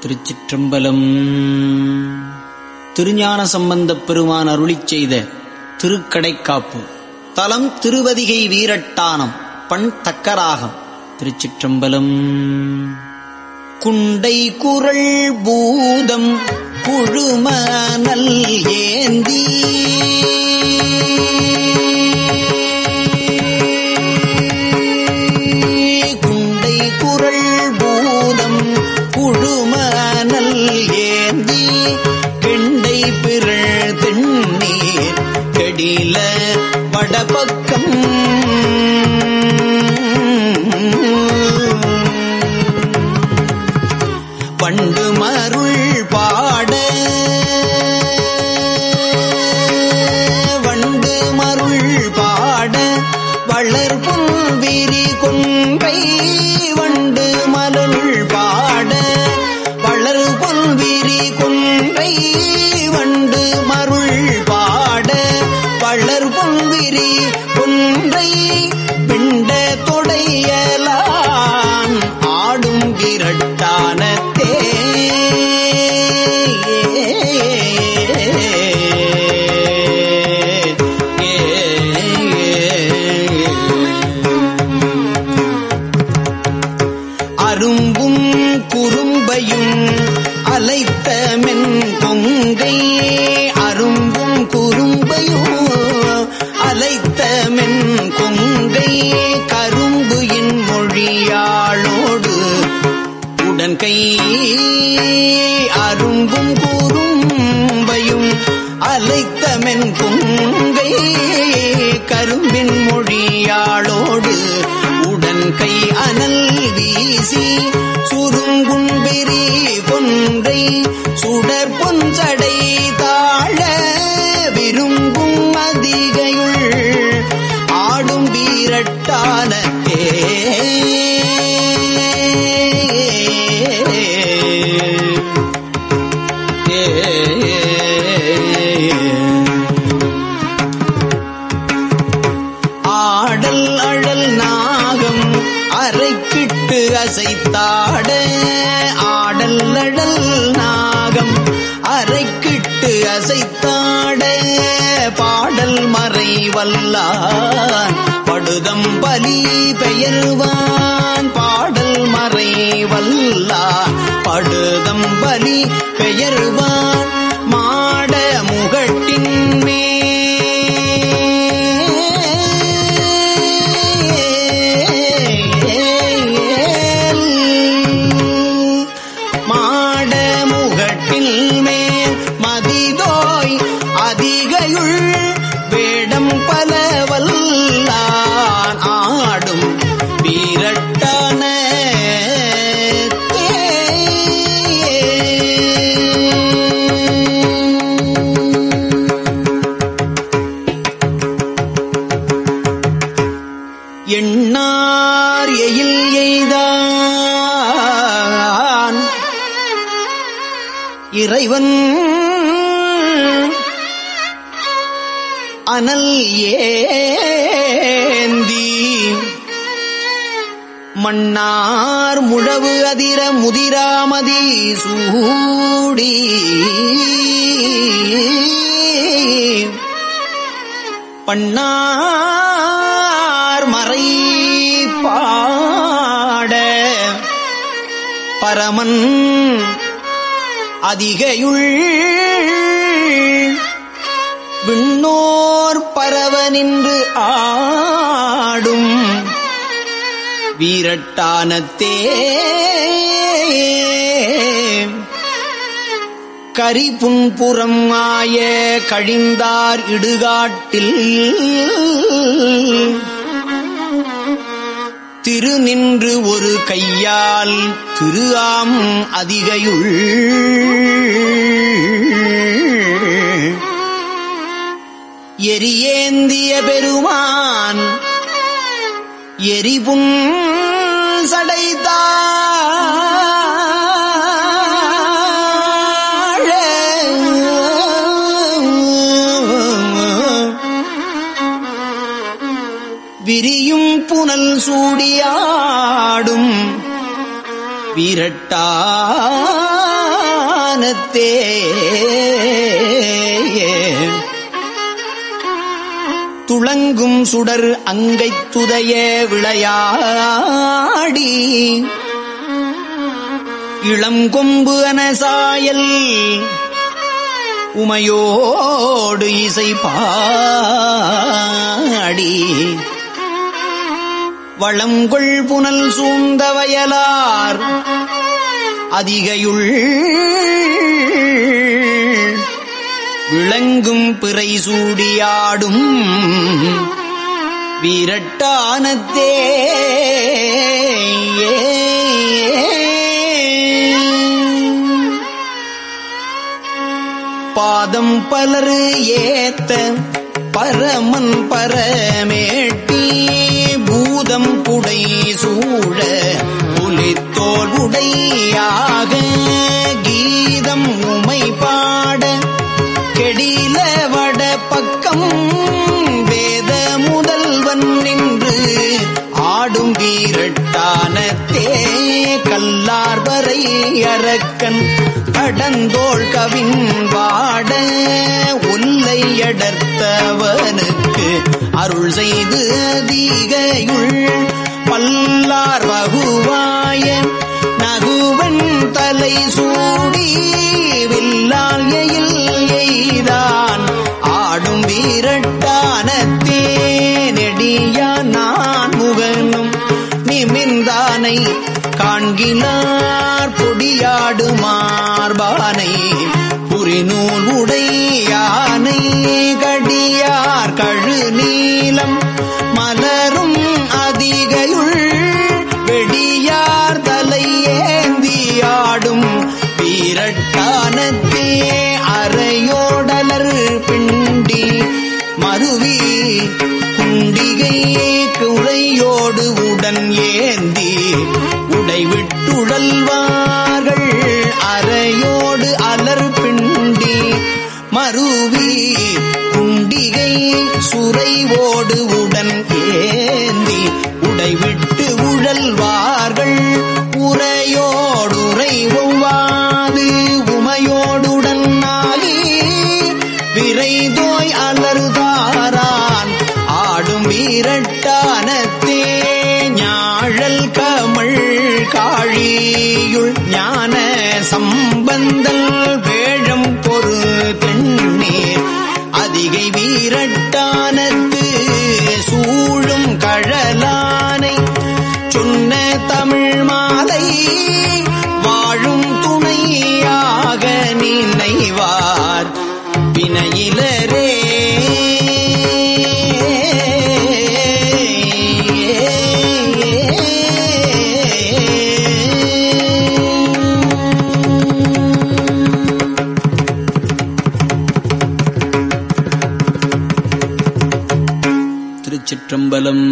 திருச்சிற்றம்பலம். திருஞான சம்பந்தப் பெருமான் அருளிச் செய்த திருக்கடைக்காப்பு. தலம் திருவதிகை வீரட்டானம் பண் தக்கராகம் திருச்சிற்றம்பலம். குண்டை குரல் பூதம் குழுமனல் ஏந்தி. ஏந்தி கெண்டை பிறள் தென்னீர் கெடில வடபக்கம். பண்டு மருள் பாட அலைத்த கொங்கை கரும்பின் மொழியாளோடு உடன் கை அனல் வீசி சுருங்கும்பிரி பொன்றை அரைக்கிட்டு அசைத்தாட ஆடல் அழல் நாகம் அரைக்கிட்டு அசைத்தாட பாடல் மறை வல்லான் படுதம் பலி பெயர்வான் பாடல் மறை வல்லான் படுதம் பலி பெயர்வான் மாட முகட்டின் மேல் எண்ணார் எயில் எய்தான். இறைவன் அனல் ஏந்தி. மன்னார் முழவு அதிர முதிராமதி சூடி. பண்ணார் பரமன் அதிகையுள் விண்ணோர் பரவ நின்று ஆடும் வீரட்டானத்தே கரிபுன்புறம் ஆய கழிந்தார் இடுகாட்டில் திரு நின்று ஒரு கையால் திரு ஆம் அதிகையுள். எரியேந்திய பெருமான் எரிவும் சூடியாடும் துளங்கும் சுடர் அங்கை துதைய விளையாடி. இளம் கொம்பு அனசாயல் உமையோடு இசை பாடி. வளங்கொள் புனல் சூழ்ந்த வயலார் அதிகையுள் விளங்கும் பிறை சூடியாடும் வீரட்டானத்தே. பாதம் பலரு ஏத்த பரமன் பரமேட்டி பூதம் புடை சூழ புலித்தோல் உடையாக கீதம் உமை பாட கெடில வட பக்கம் வேத முதல்வன் நின்று ஆடும் வீரட்டானத்தே கல்லார் வரை அரக்கன் கடந்தோள் கவின் வாட உல்லை அடர்த்தவனுக்கு அருள் செய்து அதிகையுள் வல்லார் வகுவாய நகுவன் தலை சூடி வில்லால் எயில் எய்தான். ஆடும் வீரட்டானத்தே நெடியா நான் முகனும் நிமிந்தானை காண்கினார் பொடியாடு மார்பானை புரிநூல் உடையானை கடியார் கழு குண்டிகை குழையோடு உடன் ஏந்தி உடைவிட்டுழல்வார்கள் அறையோடு அலர் பிண்டி மருவி குண்டிகை சுரைவோடு உடன் ஏந்தி ஞானத்தே ஞாழல் கமள் காழியுள் ஞான சம்பந்தல் வேழம் பொரு தென்னீர் அதிகை வீரட்டானத்து சூழும் கழலானை சொன்ன தமிழ் மாலை வாழும் துணையாக நினைவார். வினையிலரே திருச்சிற்றம்பலம்